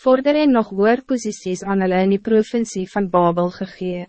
vorder en nog hoër posities aan hulle in die provincie van Babel gegee.